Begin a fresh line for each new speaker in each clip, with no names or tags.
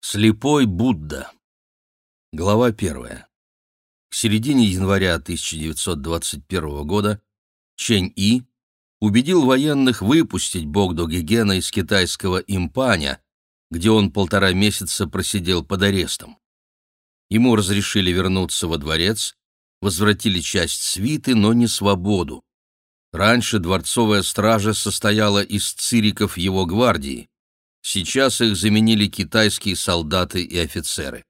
Слепой Будда. Глава первая. К середине января 1921 года Чэнь И убедил военных выпустить Богдо Гегена из китайского импаня, где он полтора месяца просидел под арестом. Ему разрешили вернуться во дворец, возвратили часть свиты, но не свободу. Раньше дворцовая стража состояла из цириков его гвардии. Сейчас их заменили китайские солдаты и офицеры.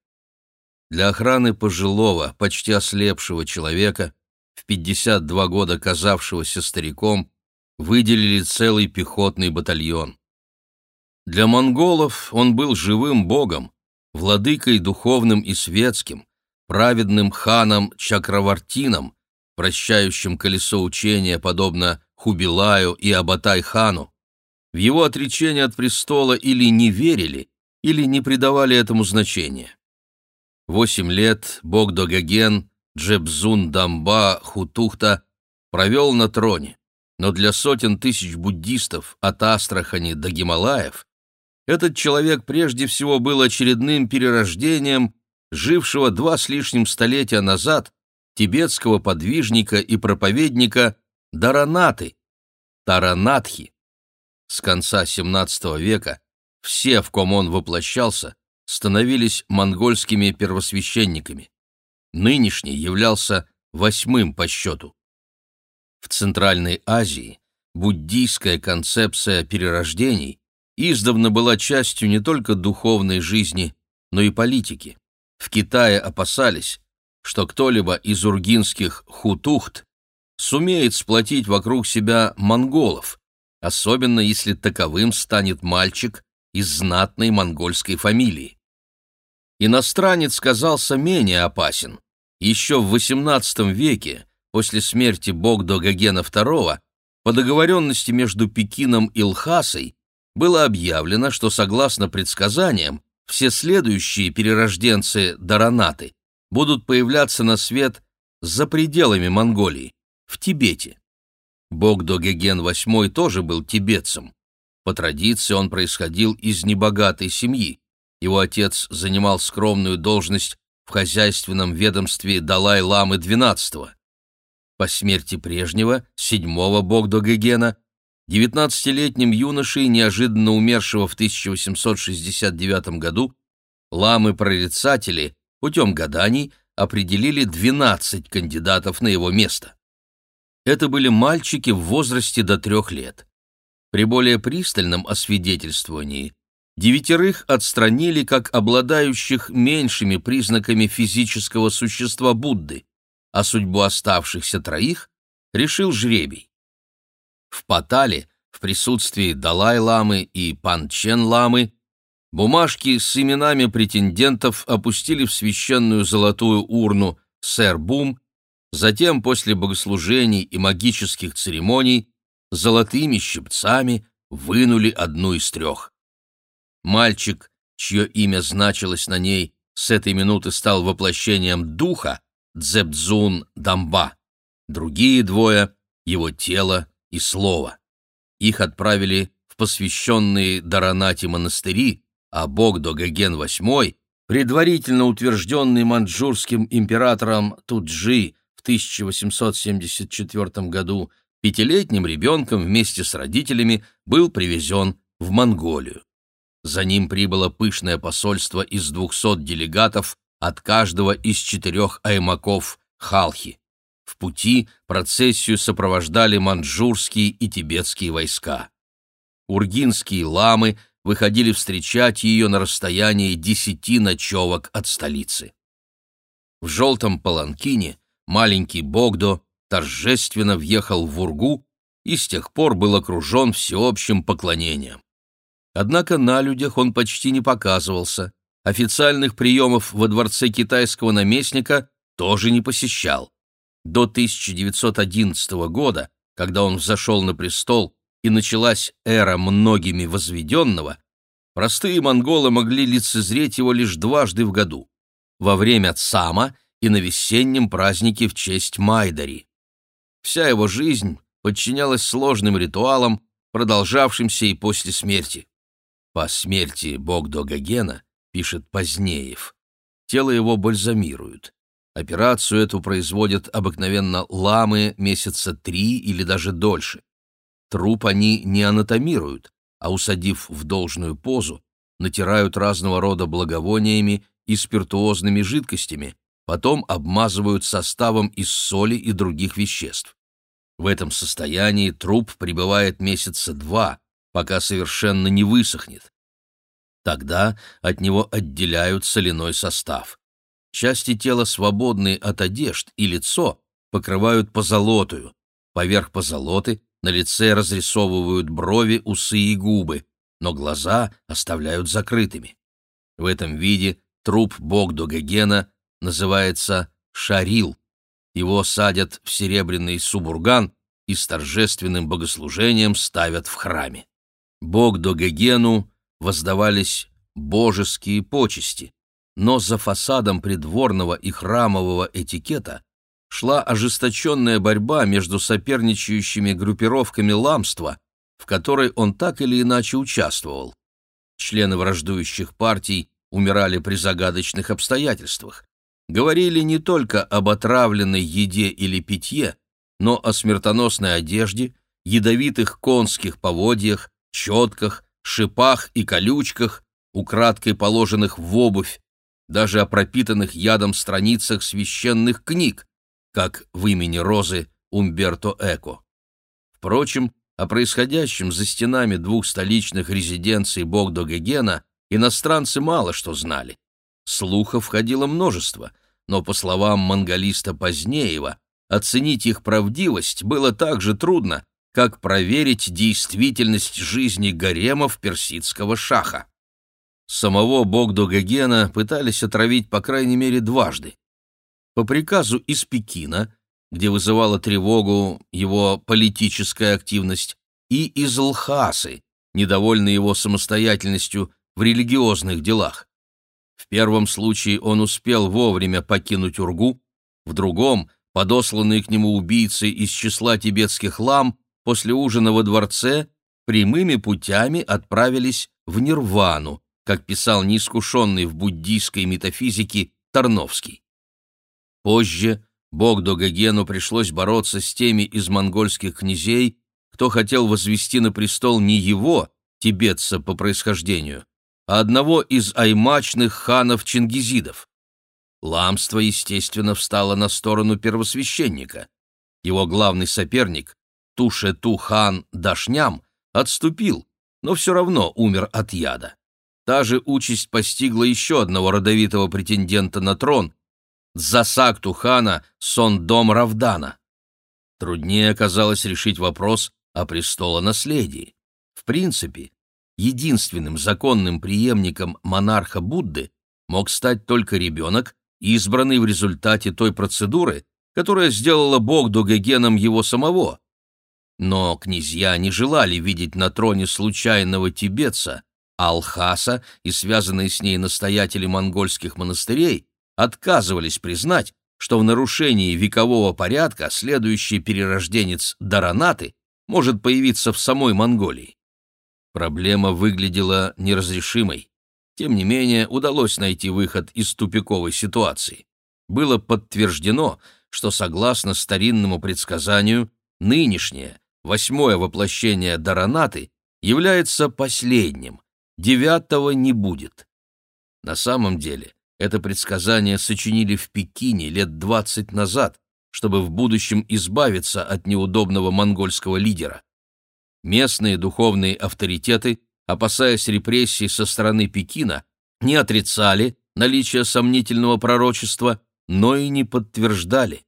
Для охраны пожилого, почти ослепшего человека, в 52 года казавшегося стариком, выделили целый пехотный батальон. Для монголов он был живым богом, владыкой духовным и светским, праведным ханом Чакравартином, прощающим колесо учения, подобно Хубилаю и Абатай-хану. В его отречение от престола или не верили, или не придавали этому значения. Восемь лет Богдогаген Джебзун Дамба Хутухта провел на троне, но для сотен тысяч буддистов от Астрахани до Гималаев этот человек прежде всего был очередным перерождением жившего два с лишним столетия назад тибетского подвижника и проповедника Даранаты, Таранатхи. С конца XVII века все, в ком он воплощался, становились монгольскими первосвященниками. Нынешний являлся восьмым по счету. В Центральной Азии буддийская концепция перерождений издавна была частью не только духовной жизни, но и политики. В Китае опасались, что кто-либо из ургинских хутухт сумеет сплотить вокруг себя монголов, особенно если таковым станет мальчик из знатной монгольской фамилии. Иностранец казался менее опасен. Еще в XVIII веке, после смерти Богдо Гогена II, по договоренности между Пекином и Лхасой было объявлено, что, согласно предсказаниям, все следующие перерожденцы Даранаты будут появляться на свет за пределами Монголии, в Тибете. Богдо-Геген VIII тоже был тибетцем. По традиции он происходил из небогатой семьи. Его отец занимал скромную должность в хозяйственном ведомстве Далай-ламы XII. По смерти прежнего, седьмого Богдо-Гегена, 19-летним юношей, неожиданно умершего в 1869 году, ламы-прорицатели путем гаданий определили 12 кандидатов на его место. Это были мальчики в возрасте до трех лет. При более пристальном освидетельствовании девятерых отстранили как обладающих меньшими признаками физического существа Будды, а судьбу оставшихся троих решил жребий. В Патале, в присутствии Далай-ламы и Панчен-ламы, бумажки с именами претендентов опустили в священную золотую урну Сэр-Бум, затем, после богослужений и магических церемоний, золотыми щипцами вынули одну из трех. Мальчик, чье имя значилось на ней, с этой минуты стал воплощением духа Дзебдзун Дамба. Другие двое — его тело и слово. Их отправили в посвященные Даранати монастыри, а Богдо Гаген VIII, предварительно утвержденный маньчжурским императором Туджи 1874 году, пятилетним ребенком вместе с родителями был привезен в Монголию. За ним прибыло пышное посольство из двухсот делегатов от каждого из четырех аймаков Халхи. В пути процессию сопровождали маньчжурские и тибетские войска. Ургинские ламы выходили встречать ее на расстоянии десяти ночевок от столицы. В желтом паланкине маленький Богдо торжественно въехал в Ургу и с тех пор был окружен всеобщим поклонением. Однако на людях он почти не показывался, официальных приемов во дворце китайского наместника тоже не посещал. До 1911 года, когда он взошел на престол и началась эра многими возведенного, простые монголы могли лицезреть его лишь дважды в году — во время Цама и на весеннем празднике в честь Майдари. Вся его жизнь подчинялась сложным ритуалам, продолжавшимся и после смерти. По смерти Богдо Гагена пишет Позднеев. Тело его бальзамируют. Операцию эту производят обыкновенно ламы месяца три или даже дольше. Труп они не анатомируют, а, усадив в должную позу, натирают разного рода благовониями и спиртуозными жидкостями, потом обмазывают составом из соли и других веществ. В этом состоянии труп пребывает месяца два, пока совершенно не высохнет. Тогда от него отделяют соляной состав. Части тела, свободные от одежд, и лицо покрывают позолотою. Поверх позолоты на лице разрисовывают брови, усы и губы, но глаза оставляют закрытыми. В этом виде труп Богдо-Гогена называется шарил. Его садят в серебряный субурган и с торжественным богослужением ставят в храме. Богдо-Гогену воздавались божеские почести, но за фасадом придворного и храмового этикета шла ожесточенная борьба между соперничающими группировками ламства, в которой он так или иначе участвовал. Члены враждующих партий умирали при загадочных обстоятельствах. Говорили не только об отравленной еде или питье, но о смертоносной одежде, ядовитых конских поводьях, четках, шипах и колючках, украдкой положенных в обувь, даже о пропитанных ядом страницах священных книг, как в имени Розы Умберто Эко. Впрочем, о происходящем за стенами двух столичных резиденций Богдо-Гегена иностранцы мало что знали. Слухов ходило множество, но, по словам монголиста Позднеева, оценить их правдивость было так же трудно, как проверить действительность жизни гаремов персидского шаха. Самого Богдо-Гегена пытались отравить по крайней мере дважды. По приказу из Пекина, где вызывала тревогу его политическая активность, и из Лхасы, недовольный его самостоятельностью в религиозных делах. В первом случае он успел вовремя покинуть Ургу, в другом подосланные к нему убийцы из числа тибетских лам после ужина во дворце прямыми путями отправились в Нирвану, как писал неискушенный в буддийской метафизике Тарновский. Позже Богдо Гогену пришлось бороться с теми из монгольских князей, кто хотел возвести на престол не его, тибетца по происхождению, одного из аймачных ханов-чингизидов. Ламство, естественно, встало на сторону первосвященника. Его главный соперник, Туше-Ту-хан Дашням, отступил, но все равно умер от яда. Та же участь постигла еще одного родовитого претендента на трон, Засакту хана Сондом Равдана. Труднее оказалось решить вопрос о престолонаследии. В принципе, единственным законным преемником монарха Будды мог стать только ребенок, избранный в результате той процедуры, которая сделала Бог Дугагеном его самого. Но князья не желали видеть на троне случайного тибетца, Алхаса и связанные с ней настоятели монгольских монастырей, отказывались признать, что в нарушении векового порядка следующий перерожденец Даранаты может появиться в самой Монголии. Проблема выглядела неразрешимой. Тем не менее, удалось найти выход из тупиковой ситуации. Было подтверждено, что, согласно старинному предсказанию, нынешнее, восьмое воплощение Даранаты является последним, девятого не будет. На самом деле, это предсказание сочинили в Пекине лет двадцать назад, чтобы в будущем избавиться от неудобного монгольского лидера. Местные духовные авторитеты, опасаясь репрессий со стороны Пекина, не отрицали наличие сомнительного пророчества, но и не подтверждали.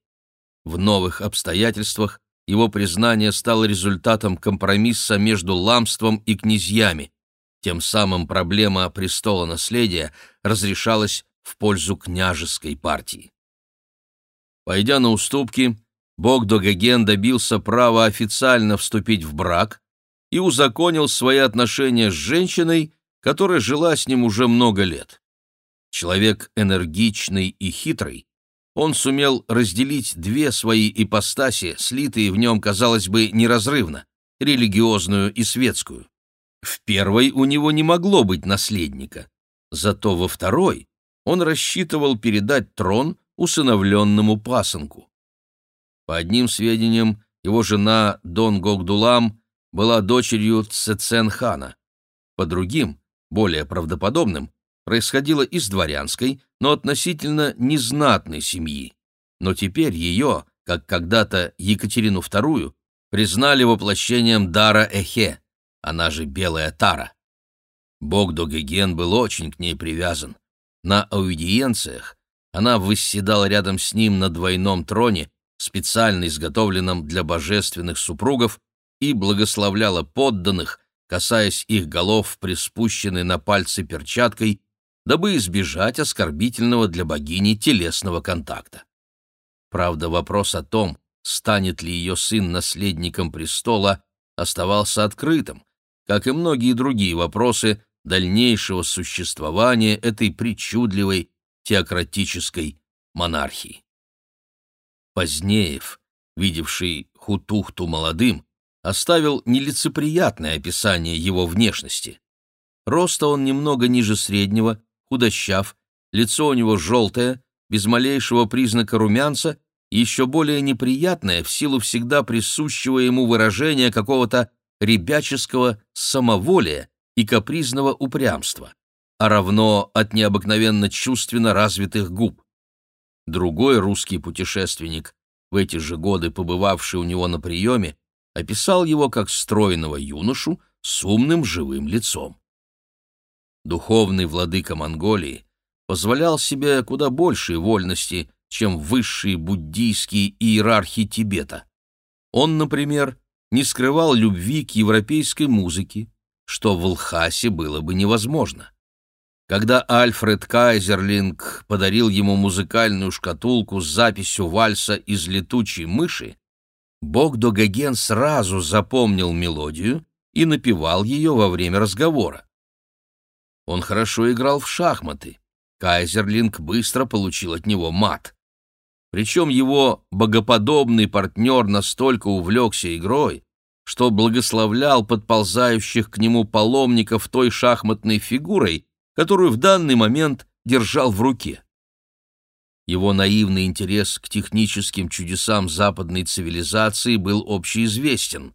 В новых обстоятельствах его признание стало результатом компромисса между ламством и князьями. Тем самым проблема престола наследия разрешалась в пользу княжеской партии. Пойдя на уступки, Богдо-Гоген добился права официально вступить в брак и узаконил свои отношения с женщиной, которая жила с ним уже много лет. Человек энергичный и хитрый, он сумел разделить две свои ипостаси, слитые в нем, казалось бы, неразрывно, религиозную и светскую. В первой у него не могло быть наследника, Зато во второй он рассчитывал передать трон усыновленному пасынку. По одним сведениям, его жена Дон Гогдулам была дочерью Цецен-хана. По другим, более правдоподобным, происходила из дворянской, но относительно незнатной семьи. Но теперь ее, как когда-то Екатерину II, признали воплощением дара Эхе, она же Белая Тара. Бог Догеген был очень к ней привязан. На аудиенциях она восседала рядом с ним на двойном троне, специально изготовленном для божественных супругов, и благословляла подданных, касаясь их голов приспущенной на пальцы перчаткой, дабы избежать оскорбительного для богини телесного контакта. Правда, вопрос о том, станет ли ее сын наследником престола, оставался открытым, как и многие другие вопросы дальнейшего существования этой причудливой теократической монархии. Позднеев, видевший Хутухту молодым, оставил нелицеприятное описание его внешности. Роста он немного ниже среднего, худощав, лицо у него желтое, без малейшего признака румянца еще более неприятное в силу всегда присущего ему выражения какого-то ребяческого самоволия и капризного упрямства, а равно от необыкновенно чувственно развитых губ. Другой русский путешественник, в эти же годы побывавший у него на приеме, описал его как стройного юношу с умным живым лицом. Духовный владыка Монголии позволял себе куда большие вольности, чем высшие буддийские иерархи Тибета. Он, например, не скрывал любви к европейской музыке, что в Лхасе было бы невозможно. Когда Альфред Кайзерлинг подарил ему музыкальную шкатулку с записью вальса из «Летучей мыши», Богдо Гоген сразу запомнил мелодию и напевал ее во время разговора. Он хорошо играл в шахматы. Кайзерлинг быстро получил от него мат. Причем его богоподобный партнер настолько увлекся игрой, что благословлял подползающих к нему паломников той шахматной фигурой, которую в данный момент держал в руке. Его наивный интерес к техническим чудесам западной цивилизации был общеизвестен.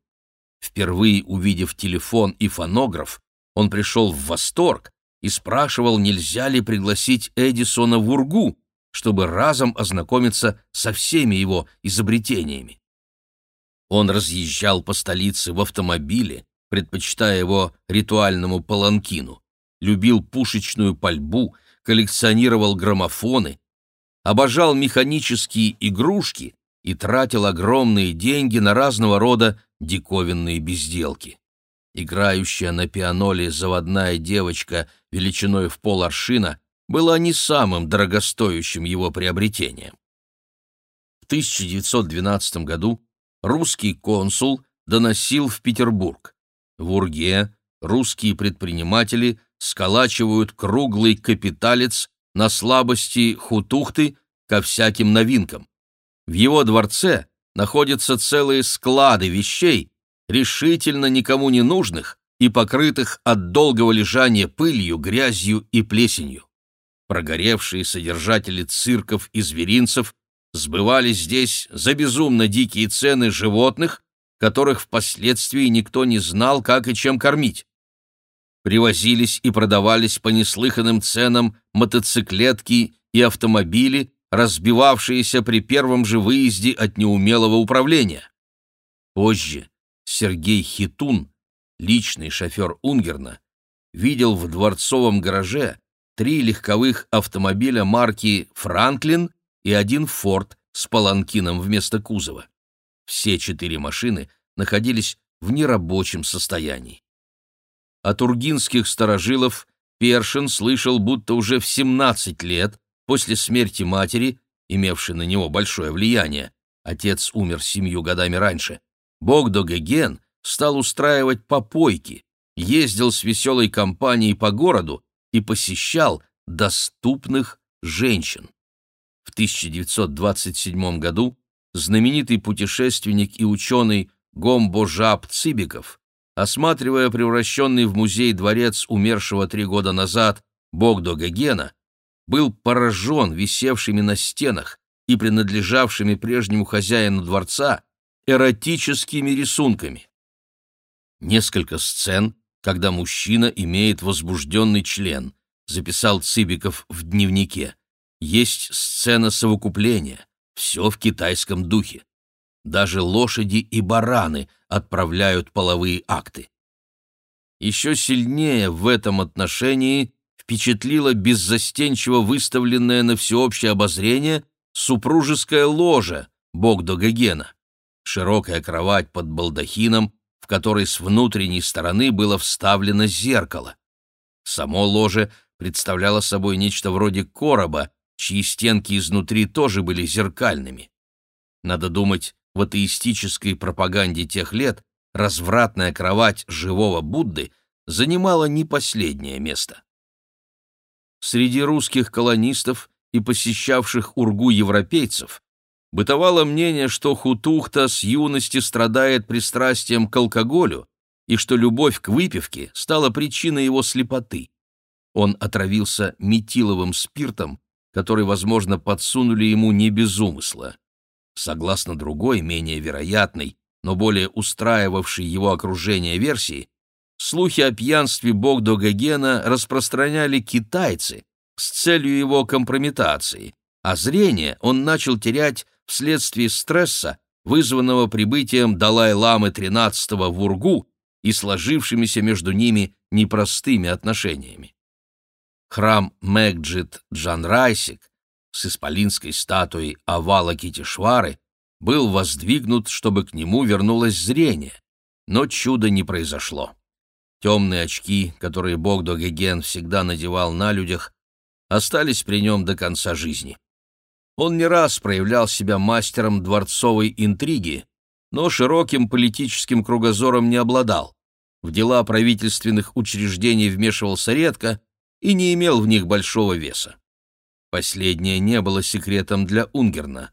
Впервые увидев телефон и фонограф, он пришел в восторг и спрашивал, нельзя ли пригласить Эдисона в Ургу, чтобы разом ознакомиться со всеми его изобретениями. Он разъезжал по столице в автомобиле, предпочитая его ритуальному паланкину, любил пушечную пальбу, коллекционировал граммофоны, обожал механические игрушки и тратил огромные деньги на разного рода диковинные безделки. Играющая на пианоле заводная девочка величиной в пол аршина была не самым дорогостоящим его приобретением. В 1912 году русский консул доносил в Петербург. В Урге русские предприниматели сколачивают круглый капиталец на слабости хутухты ко всяким новинкам. В его дворце находятся целые склады вещей, решительно никому не нужных и покрытых от долгого лежания пылью, грязью и плесенью. Прогоревшие содержатели цирков и зверинцев сбывали здесь за безумно дикие цены животных, которых впоследствии никто не знал, как и чем кормить. Привозились и продавались по неслыханным ценам мотоциклетки и автомобили, разбивавшиеся при первом же выезде от неумелого управления. Позже Сергей Хитун, личный шофер Унгерна, видел в дворцовом гараже три легковых автомобиля марки «Франклин» и один «Форд» с паланкином вместо кузова. Все четыре машины находились в нерабочем состоянии. От ургинских старожилов Першин слышал, будто уже в 17 лет, после смерти матери, имевшей на него большое влияние, отец умер семью годами раньше, Богдо Геген стал устраивать попойки, ездил с веселой компанией по городу и посещал доступных женщин. В 1927 году знаменитый путешественник и ученый Гомбо Жаб Цибиков, осматривая превращенный в музей дворец умершего три года назад Богдо Гогена, был поражен висевшими на стенах и принадлежавшими прежнему хозяину дворца эротическими рисунками. Несколько сцен, когда мужчина имеет возбужденный член, записал Цыбиков в дневнике. Есть сцена совокупления, все в китайском духе. Даже лошади и бараны отправляют половые акты. Еще сильнее в этом отношении впечатлило беззастенчиво выставленное на всеобщее обозрение супружеское ложе Богдо Гогена. Широкая кровать под балдахином, в которой с внутренней стороны было вставлено зеркало. Само ложе представляло собой нечто вроде короба, чьи стенки изнутри тоже были зеркальными. Надо думать, в атеистической пропаганде тех лет развратная кровать живого Будды занимала не последнее место. Среди русских колонистов и посещавших Ургу европейцев бытовало мнение, что Хутухта с юности страдает пристрастием к алкоголю и что любовь к выпивке стала причиной его слепоты. Он отравился метиловым спиртом, который, возможно, подсунули ему не без умысла. Согласно другой, менее вероятной, но более устраивавшей его окружение версии, слухи о пьянстве Богдо Гогена распространяли китайцы с целью его компрометации, а зрение он начал терять вследствие стресса, вызванного прибытием Далай-ламы XIII в Ургу и сложившимися между ними непростыми отношениями. Храм Мэгджит Джанрайсик с исполинской статуей овала Китишвары был воздвигнут, чтобы к нему вернулось зрение, но чуда не произошло. Темные очки, которые Богдо Геген всегда надевал на людях, остались при нем до конца жизни. Он не раз проявлял себя мастером дворцовой интриги, но широким политическим кругозором не обладал. В дела правительственных учреждений вмешивался редко и не имел в них большого веса. Последнее не было секретом для Унгерна.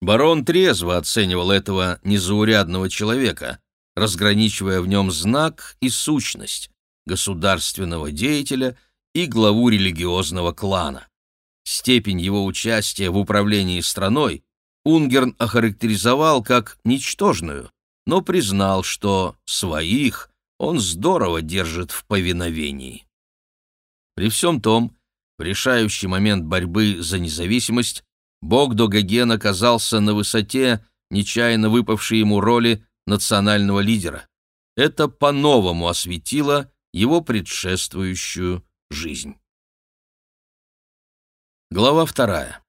Барон трезво оценивал этого незаурядного человека, разграничивая в нем знак и сущность государственного деятеля и главу религиозного клана. Степень его участия в управлении страной Унгерн охарактеризовал как ничтожную, но признал, что своих он здорово держит в повиновении. При всем том, в решающий момент борьбы за независимость Богдо Гоген оказался на высоте нечаянно выпавшей ему роли национального лидера. Это по-новому осветило его предшествующую жизнь. Глава вторая.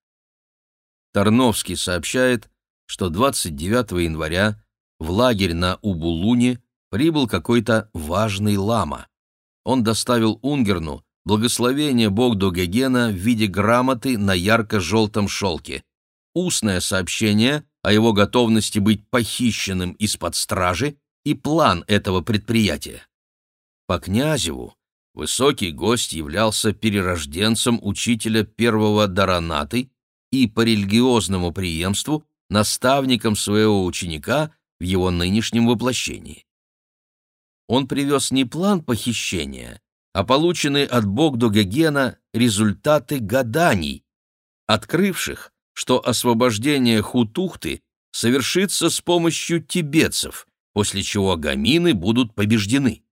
Тарновский сообщает, что 29 января в лагерь на Убулуне прибыл какой-то важный лама. Он доставил Унгерну благословение Богду Гегена в виде грамоты на ярко-желтом шелке, устное сообщение о его готовности быть похищенным из-под стражи и план этого предприятия. По Князеву высокий гость являлся перерожденцем учителя первого Даранаты и по религиозному преемству наставником своего ученика в его нынешнем воплощении. Он привез не план похищения, а полученные от Богдо Гогена результаты гаданий, открывших, что освобождение Хутухты совершится с помощью тибетцев, после чего гамины будут побеждены.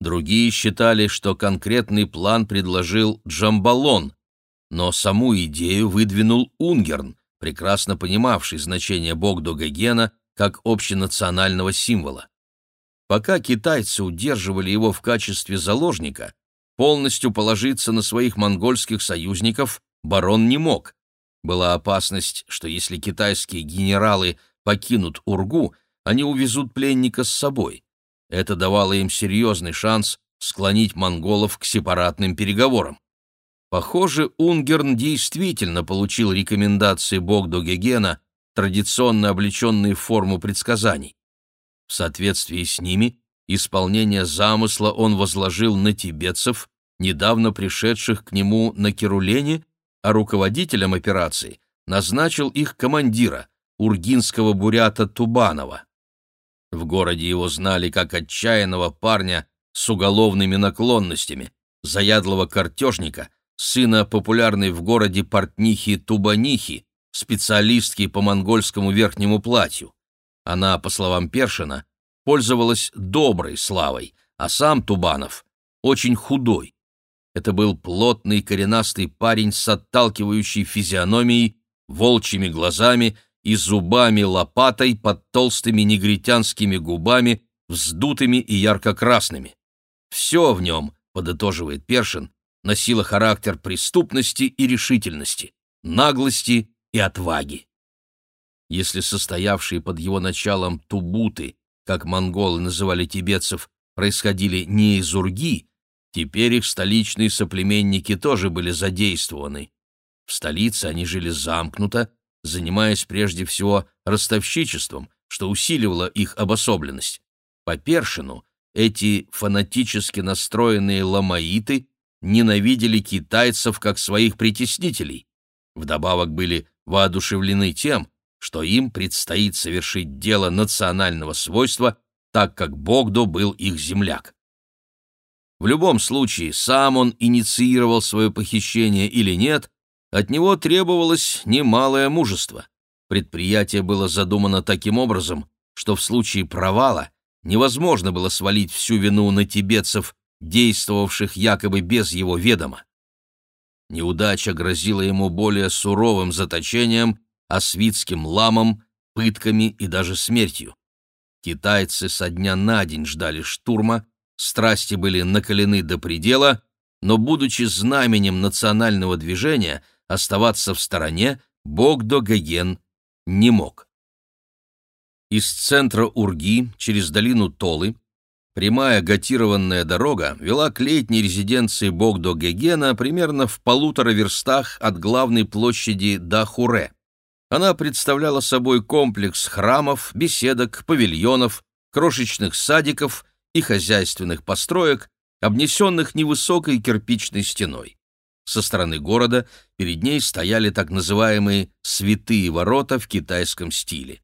Другие считали, что конкретный план предложил Джамбалон, но саму идею выдвинул Унгерн, прекрасно понимавший значение Богдо Гогена как общенационального символа. Пока китайцы удерживали его в качестве заложника, полностью положиться на своих монгольских союзников барон не мог. Была опасность, что если китайские генералы покинут Ургу, они увезут пленника с собой. Это давало им серьезный шанс склонить монголов к сепаратным переговорам. Похоже, Унгерн действительно получил рекомендации Богдо Гегена, традиционно облеченные в форму предсказаний. В соответствии с ними исполнение замысла он возложил на тибетцев, недавно пришедших к нему на Керулене, а руководителем операции назначил их командира, ургинского бурята Тубанова. В городе его знали как отчаянного парня с уголовными наклонностями, заядлого картежника, сына популярной в городе портнихи Тубанихи, специалистки по монгольскому верхнему платью. Она, по словам Першина, пользовалась доброй славой, а сам Тубанов очень худой. Это был плотный коренастый парень с отталкивающей физиономией, волчьими глазами и зубами-лопатой под толстыми негритянскими губами, вздутыми и ярко-красными. Все в нем, подытоживает Першин, носило характер преступности и решительности, наглости и отваги. Если состоявшие под его началом тубуты, как монголы называли тибетцев, происходили не из Урги, теперь их столичные соплеменники тоже были задействованы. В столице они жили замкнуто, занимаясь прежде всего ростовщичеством, что усиливало их обособленность. По Першину эти фанатически настроенные ламаиты ненавидели китайцев как своих притеснителей. Вдобавок были воодушевлены тем, что им предстоит совершить дело национального свойства, так как Богдо был их земляк. В любом случае, сам он инициировал свое похищение или нет, от него требовалось немалое мужество. Предприятие было задумано таким образом, что в случае провала невозможно было свалить всю вину на тибетцев, действовавших якобы без его ведома. Неудача грозила ему более суровым заточением, освитским ламом, пытками и даже смертью. Китайцы со дня на день ждали штурма, страсти были накалены до предела, но, будучи знаменем национального движения, оставаться в стороне Богдо Гаген не мог. Из центра Урги через долину Толы Прямая гатированная дорога вела к летней резиденции Богдо-Гегена примерно в полутора верстах от главной площади Дахуре. Она представляла собой комплекс храмов, беседок, павильонов, крошечных садиков и хозяйственных построек, обнесенных невысокой кирпичной стеной. Со стороны города перед ней стояли так называемые «святые ворота» в китайском стиле.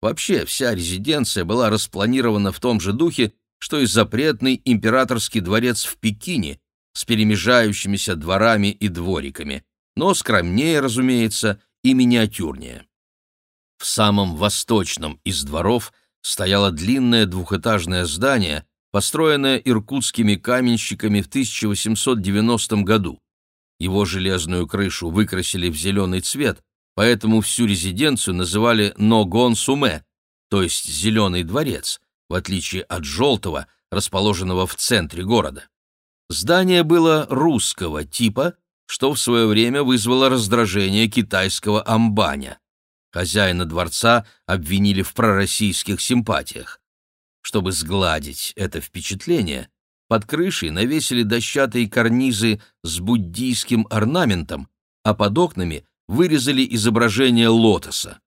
Вообще, вся резиденция была распланирована в том же духе, что и запретный императорский дворец в Пекине с перемежающимися дворами и двориками, но скромнее, разумеется, и миниатюрнее. В самом восточном из дворов стояло длинное двухэтажное здание, построенное иркутскими каменщиками в 1890 году. Его железную крышу выкрасили в зеленый цвет, поэтому всю резиденцию называли Ногон-Суме, то есть «зеленый дворец», в отличие от желтого, расположенного в центре города. Здание было русского типа, что в свое время вызвало раздражение китайского амбаня. Хозяина дворца обвинили в пророссийских симпатиях. Чтобы сгладить это впечатление, под крышей навесили дощатые карнизы с буддийским орнаментом, а под окнами вырезали изображение лотоса.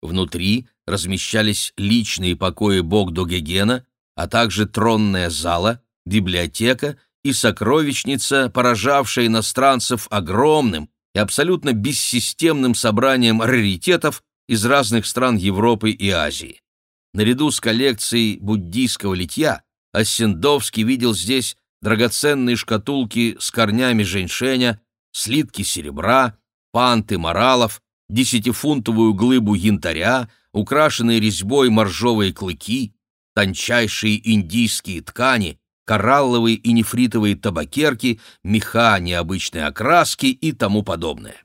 Внутри размещались личные покои Богдо-Гегена, а также тронная зала, библиотека и сокровищница, поражавшая иностранцев огромным и абсолютно бессистемным собранием раритетов из разных стран Европы и Азии. Наряду с коллекцией буддийского литья Оссендовский видел здесь драгоценные шкатулки с корнями женьшеня, слитки серебра, панты моралов, десятифунтовую глыбу янтаря, украшенные резьбой моржовые клыки, тончайшие индийские ткани, коралловые и нефритовые табакерки, меха необычной окраски и тому подобное.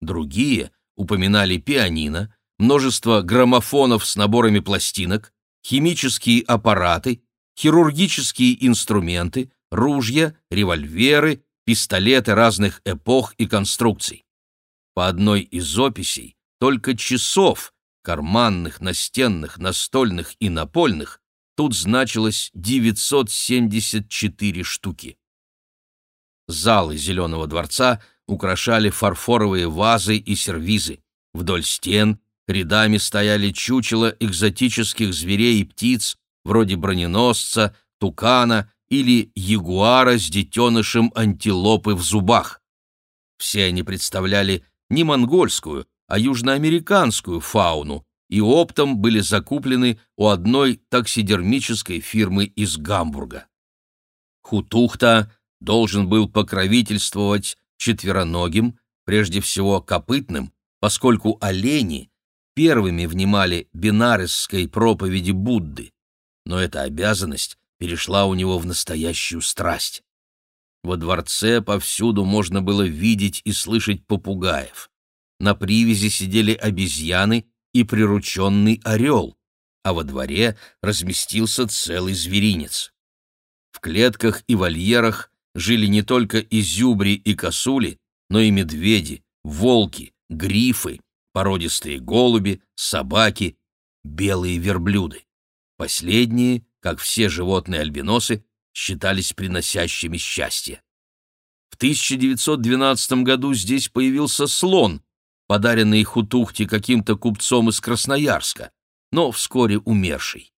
Другие упоминали пианино, множество граммофонов с наборами пластинок, химические аппараты, хирургические инструменты, ружья, револьверы, пистолеты разных эпох и конструкций. По одной из описей только часов, карманных, настенных, настольных и напольных, тут значилось 974 штуки. Залы Зеленого дворца украшали фарфоровые вазы и сервизы. Вдоль стен рядами стояли чучела экзотических зверей и птиц, вроде броненосца, тукана или ягуара с детенышем антилопы в зубах. Все они представляли не монгольскую, а южноамериканскую фауну, и оптом были закуплены у одной таксидермической фирмы из Гамбурга. Хутухта, должен был покровительствовать четвероногим, прежде всего копытным, поскольку олени первыми внимали бинаресской проповеди Будды, но эта обязанность перешла у него в настоящую страсть. Во дворце повсюду можно было видеть и слышать попугаев. На привязи сидели обезьяны и прирученный орел, а во дворе разместился целый зверинец. В клетках и вольерах жили не только изюбри и косули, но и медведи, волки, грифы, породистые голуби, собаки, белые верблюды. Последние, как все животные-альбиносы, считались приносящими счастье. В 1912 году здесь появился слон, подаренный Хутухте каким-то купцом из Красноярска, но вскоре умерший.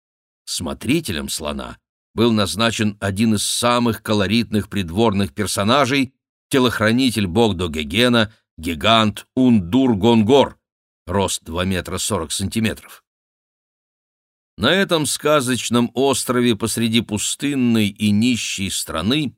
Смотрителем слона был назначен один из самых колоритных придворных персонажей, телохранитель Богдо Гегена, гигант Ундур Гонгор, рост 2 метра 40 сантиметров. На этом сказочном острове посреди пустынной и нищей страны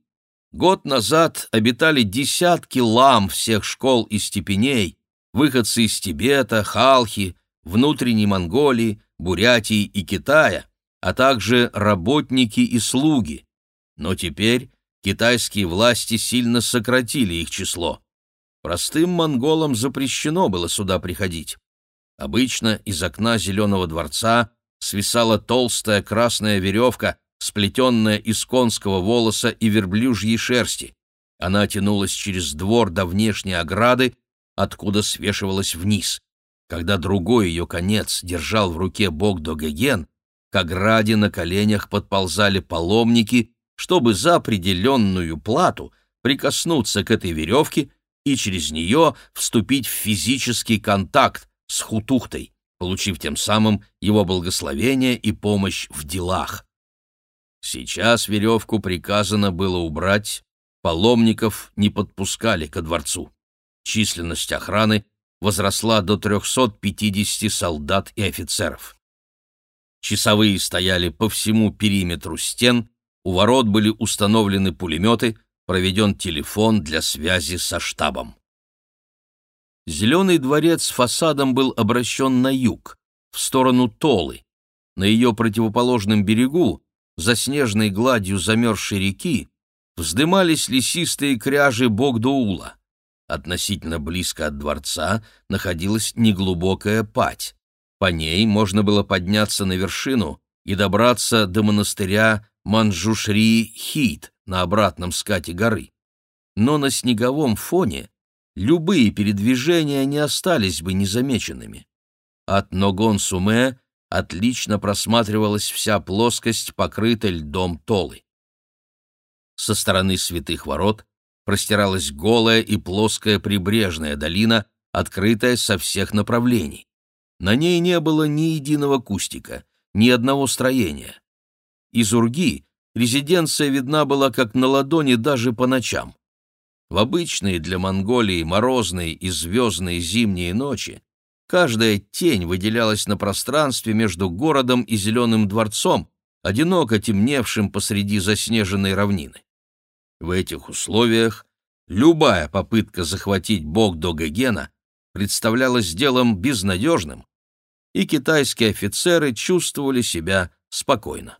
год назад обитали десятки лам всех школ и степеней, выходцы из Тибета, Халхи, внутренней Монголии, Бурятии и Китая, а также работники и слуги. Но теперь китайские власти сильно сократили их число. Простым монголам запрещено было сюда приходить. Обычно из окна Зеленого дворца свисала толстая красная веревка, сплетенная из конского волоса и верблюжьей шерсти. Она тянулась через двор до внешней ограды, откуда свешивалась вниз. Когда другой ее конец держал в руке бог Догеген, к ограде на коленях подползали паломники, чтобы за определенную плату прикоснуться к этой веревке и через нее вступить в физический контакт с хутухтой получив тем самым его благословение и помощь в делах. Сейчас веревку приказано было убрать, паломников не подпускали ко дворцу. Численность охраны возросла до 350 солдат и офицеров. Часовые стояли по всему периметру стен, у ворот были установлены пулеметы, проведен телефон для связи со штабом. Зеленый дворец фасадом был обращен на юг, в сторону Толы. На ее противоположном берегу, за снежной гладью замерзшей реки, вздымались лесистые кряжи Богдуула. Относительно близко от дворца находилась неглубокая пать. По ней можно было подняться на вершину и добраться до монастыря Манджушри-Хит на обратном скате горы. Но на снеговом фоне любые передвижения не остались бы незамеченными. От Ногон-Суме отлично просматривалась вся плоскость, покрытая льдом Толы. Со стороны Святых Ворот простиралась голая и плоская прибрежная долина, открытая со всех направлений. На ней не было ни единого кустика, ни одного строения. Из Урги резиденция видна была как на ладони даже по ночам. В обычные для Монголии морозные и звездные зимние ночи каждая тень выделялась на пространстве между городом и Зеленым дворцом, одиноко темневшим посреди заснеженной равнины. В этих условиях любая попытка захватить бог Догогена представлялась делом безнадежным, и китайские офицеры чувствовали себя спокойно.